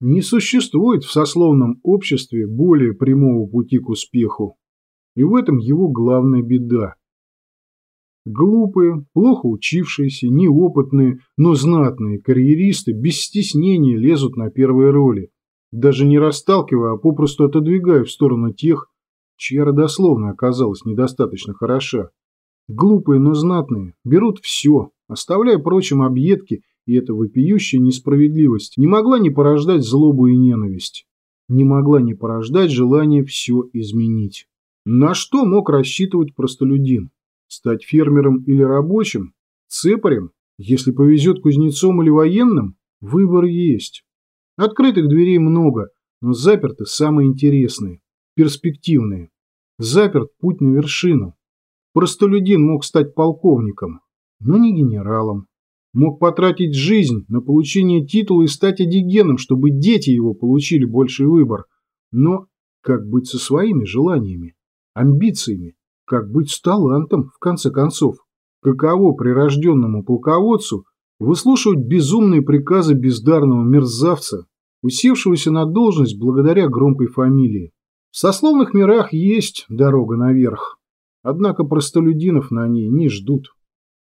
Не существует в сословном обществе более прямого пути к успеху. И в этом его главная беда. Глупые, плохо учившиеся, неопытные, но знатные карьеристы без стеснения лезут на первые роли, даже не расталкивая, а попросту отодвигая в сторону тех, чья родословная оказалась недостаточно хороша. Глупые, но знатные берут все, оставляя прочим объедки, и эта вопиющая несправедливость не могла не порождать злобу и ненависть, не могла не порождать желание все изменить. На что мог рассчитывать простолюдин? Стать фермером или рабочим? Цепарем? Если повезет кузнецом или военным? Выбор есть. Открытых дверей много, но заперты самые интересные, перспективные. Заперт путь на вершину. Простолюдин мог стать полковником, но не генералом. Мог потратить жизнь на получение титула и стать одигеном, чтобы дети его получили больший выбор. Но как быть со своими желаниями, амбициями? Как быть с талантом, в конце концов? Каково прирожденному полководцу выслушивать безумные приказы бездарного мерзавца, усевшегося на должность благодаря громкой фамилии? В сословных мирах есть дорога наверх, однако простолюдинов на ней не ждут.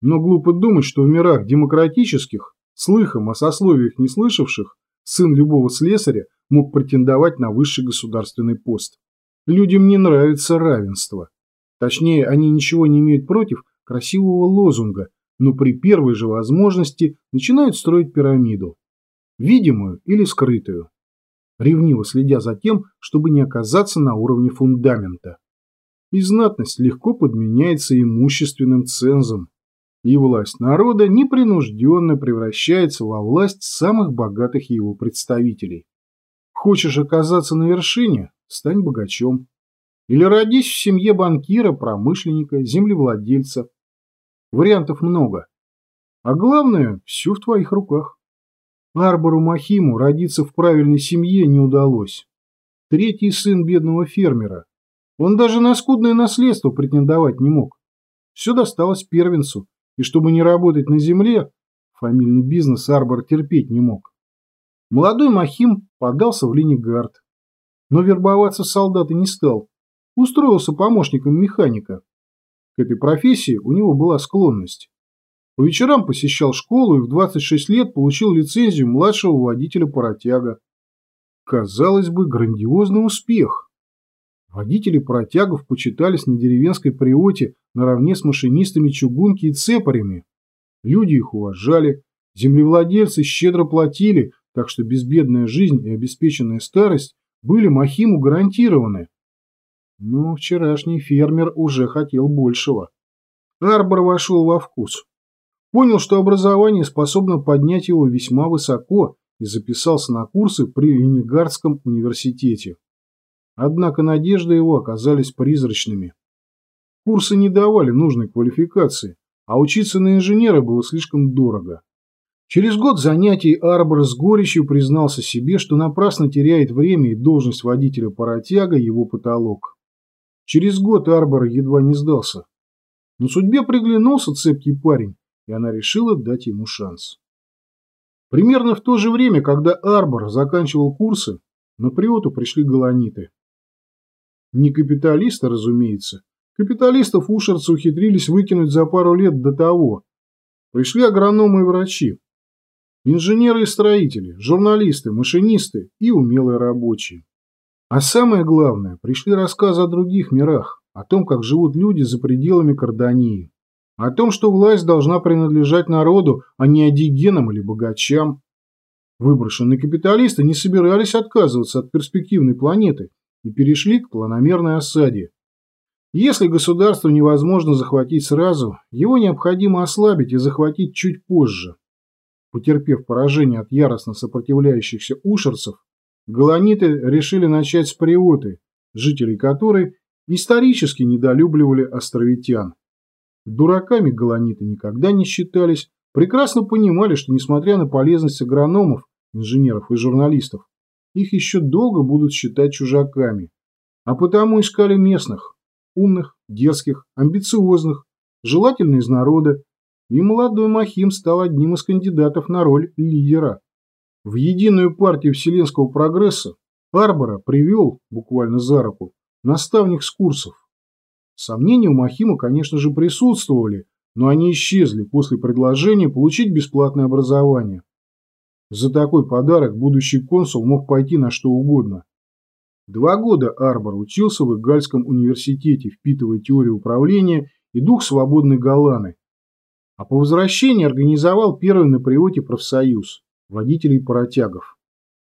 Но глупо думать, что в мирах демократических, слыхом о сословиях не слышавших, сын любого слесаря мог претендовать на высший государственный пост. Людям не нравится равенство. Точнее, они ничего не имеют против красивого лозунга, но при первой же возможности начинают строить пирамиду. Видимую или скрытую. Ревниво следя за тем, чтобы не оказаться на уровне фундамента. И знатность легко подменяется имущественным цензом. И власть народа непринужденно превращается во власть самых богатых его представителей. Хочешь оказаться на вершине – стань богачом. Или родись в семье банкира, промышленника, землевладельца. Вариантов много. А главное, все в твоих руках. Арбору Махиму родиться в правильной семье не удалось. Третий сын бедного фермера. Он даже на скудное наследство претендовать не мог. Все досталось первенцу, и чтобы не работать на земле, фамильный бизнес Арбор терпеть не мог. Молодой Махим подался в Ленигард, но вербоваться солдаты не стал, устроился помощником механика. К этой профессии у него была склонность. По вечерам посещал школу и в 26 лет получил лицензию младшего водителя паротяга. Казалось бы, грандиозный успех. Водители паротягов почитались на деревенской приоте наравне с машинистами чугунки и цепарями. Люди их уважали, землевладельцы щедро платили, так что безбедная жизнь и обеспеченная старость были Махиму гарантированы. Но вчерашний фермер уже хотел большего. Арбор вошел во вкус. Понял, что образование способно поднять его весьма высоко и записался на курсы при Ленинградском университете. Однако надежды его оказались призрачными. Курсы не давали нужной квалификации, а учиться на инженера было слишком дорого. Через год занятий Арбор с горечью признался себе, что напрасно теряет время и должность водителя паротяга его потолок. Через год Арбор едва не сдался. Но судьбе приглянулся цепкий парень, и она решила дать ему шанс. Примерно в то же время, когда Арбор заканчивал курсы, на Приоту пришли галаниты. Не капиталисты, разумеется. Капиталистов ушерцы ухитрились выкинуть за пару лет до того. Пришли агрономы и врачи. Инженеры и строители, журналисты, машинисты и умелые рабочие. А самое главное, пришли рассказы о других мирах, о том, как живут люди за пределами Кардании, о том, что власть должна принадлежать народу, а не одигенам или богачам. Выброшенные капиталисты не собирались отказываться от перспективной планеты и перешли к планомерной осаде. Если государство невозможно захватить сразу, его необходимо ослабить и захватить чуть позже. Потерпев поражение от яростно сопротивляющихся ушерцев, Галаниты решили начать с Приоты, жителей которой исторически недолюбливали островитян. Дураками галаниты никогда не считались, прекрасно понимали, что несмотря на полезность агрономов, инженеров и журналистов, их еще долго будут считать чужаками, а потому искали местных, умных, дерзких, амбициозных, желательно из народа, и молодой Махим стал одним из кандидатов на роль лидера. В единую партию вселенского прогресса Арбора привел, буквально за руку, наставник с курсов. Сомнения у Махима, конечно же, присутствовали, но они исчезли после предложения получить бесплатное образование. За такой подарок будущий консул мог пойти на что угодно. Два года Арбор учился в Игальском университете, впитывая теорию управления и дух свободной Галаны. А по возвращении организовал первый на приоте профсоюз водителей-паротягов.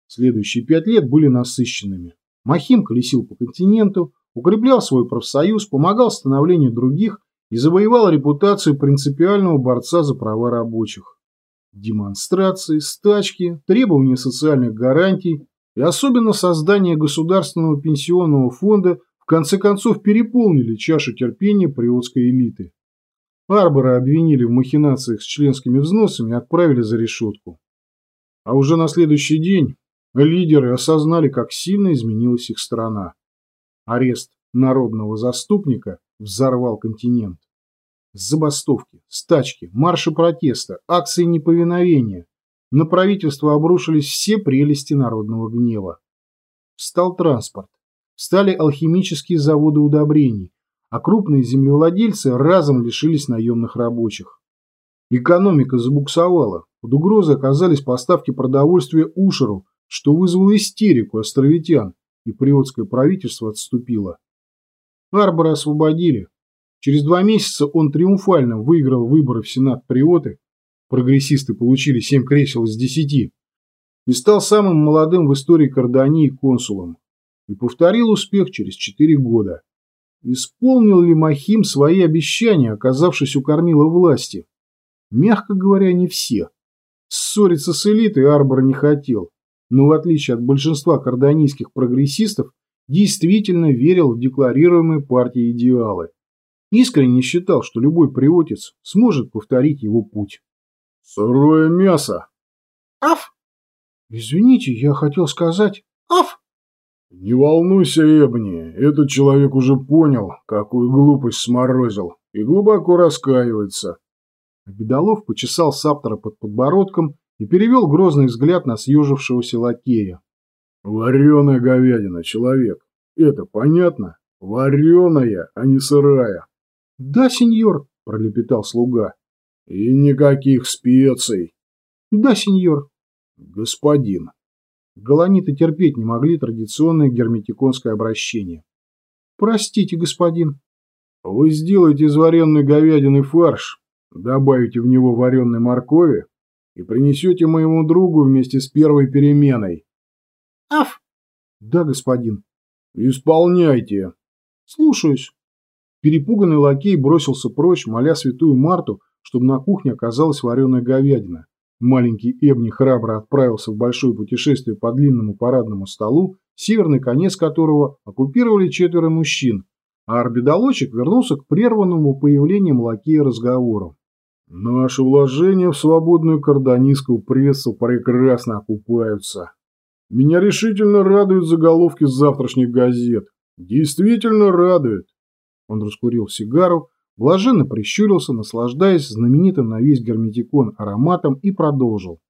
Следующие пять лет были насыщенными. Махим колесил по континенту, укреплял свой профсоюз, помогал становлению других и завоевал репутацию принципиального борца за права рабочих. Демонстрации, стачки, требования социальных гарантий и особенно создание государственного пенсионного фонда в конце концов переполнили чашу терпения приотской элиты. Арбора обвинили в махинациях с членскими взносами и отправили за решетку. А уже на следующий день лидеры осознали, как сильно изменилась их страна. Арест народного заступника взорвал континент. Забастовки, стачки, марши протеста, акции неповиновения. На правительство обрушились все прелести народного гнева. Встал транспорт, стали алхимические заводы удобрений, а крупные землевладельцы разом лишились наемных рабочих. Экономика забуксовала, под угрозой оказались поставки продовольствия Ушеру, что вызвало истерику островитян, и приотское правительство отступило. Арбора освободили, Через два месяца он триумфально выиграл выборы в Сенат Приоты, прогрессисты получили семь кресел из десяти, и стал самым молодым в истории Кардании консулом. И повторил успех через четыре года. Исполнил ли Махим свои обещания, оказавшись у кормила власти? Мягко говоря, не все. Ссориться с элитой Арбор не хотел, но в отличие от большинства карданийских прогрессистов, действительно верил в декларируемые партией идеалы искренне считал, что любой приотец сможет повторить его путь. «Сырое мясо!» «Аф!» «Извините, я хотел сказать...» «Аф!» «Не волнуйся, Эбни, этот человек уже понял, какую глупость сморозил, и глубоко раскаивается». Бедолов почесал Саптора под подбородком и перевел грозный взгляд на съежившегося лакея. «Вареная говядина, человек. Это понятно? Вареная, а не сырая. «Да, сеньор», – пролепетал слуга. «И никаких специй». «Да, сеньор». «Господин». Галаниты терпеть не могли традиционное герметиконское обращение. «Простите, господин». «Вы сделаете из вареной говядины фарш, добавите в него вареной моркови и принесете моему другу вместе с первой переменой». «Аф!» «Да, господин». «Исполняйте». «Слушаюсь». Перепуганный лакей бросился прочь, моля святую Марту, чтобы на кухне оказалась вареная говядина. Маленький Эбни храбро отправился в большое путешествие по длинному парадному столу, северный конец которого оккупировали четверо мужчин, а орбидолочек вернулся к прерванному появлением лакея разговору. «Наши вложения в свободную карданистскую прессу прекрасно окупаются. Меня решительно радуют заголовки завтрашних газет. Действительно радуют. Он раскурил сигару, блаженно прищурился, наслаждаясь знаменитым на весь герметикон ароматом и продолжил.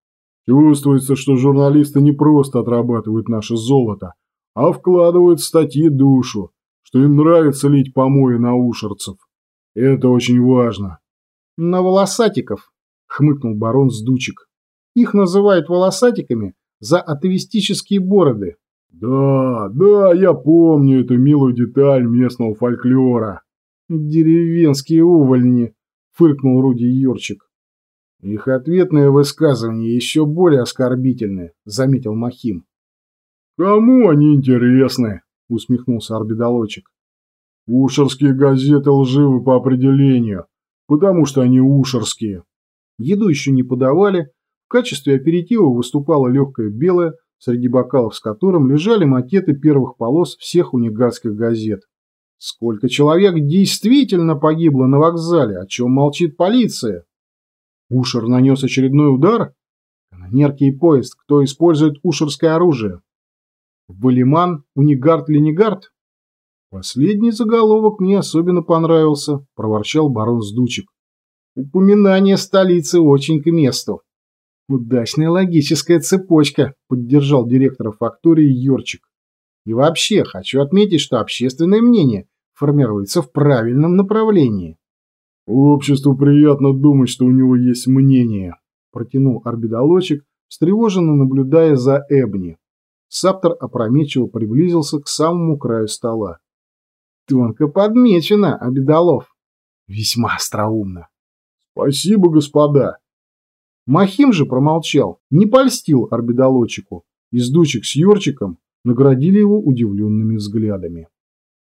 Чувствуется, что журналисты не просто отрабатывают наше золото, а вкладывают в статьи душу, что им нравится лить помои на ушерцев. Это очень важно. На волосатиков, хмыкнул барон Сдучик. Их называют волосатиками за атеистические бороды. Да, да, я помню эту милую деталь местного фольклора. Деревенские увольни, фыркнул Руди Юрчик. Их ответное высказывание еще более оскорбительное, заметил Махим. Кому они интересны? усмехнулся орбидолочек. Ушерские газеты лживы по определению, потому что они ушерские. Еду еще не подавали, в качестве аперитива выступала легкая белая, среди бокалов с которым лежали макеты первых полос всех унигатских газет. Сколько человек действительно погибло на вокзале, о чем молчит полиция? Ушер нанес очередной удар? Канонерки и поезд, кто использует ушерское оружие? Валиман, Унигард, Ленигард? Последний заголовок мне особенно понравился, проворчал барон Сдучек. Упоминание столицы очень к месту. Удачная логическая цепочка, поддержал директора фактории Йорчик. И вообще, хочу отметить, что общественное мнение формируется в правильном направлении. Обществу приятно думать, что у него есть мнение, протянул орбидолочек, встревоженно наблюдая за Эбни. Саптор опрометчиво приблизился к самому краю стола. Тонко подмечено, Обедолов. Весьма остроумно. Спасибо, господа. Махим же промолчал, не польстил орбидолочику. Из дучек с Йорчиком наградили его удивленными взглядами.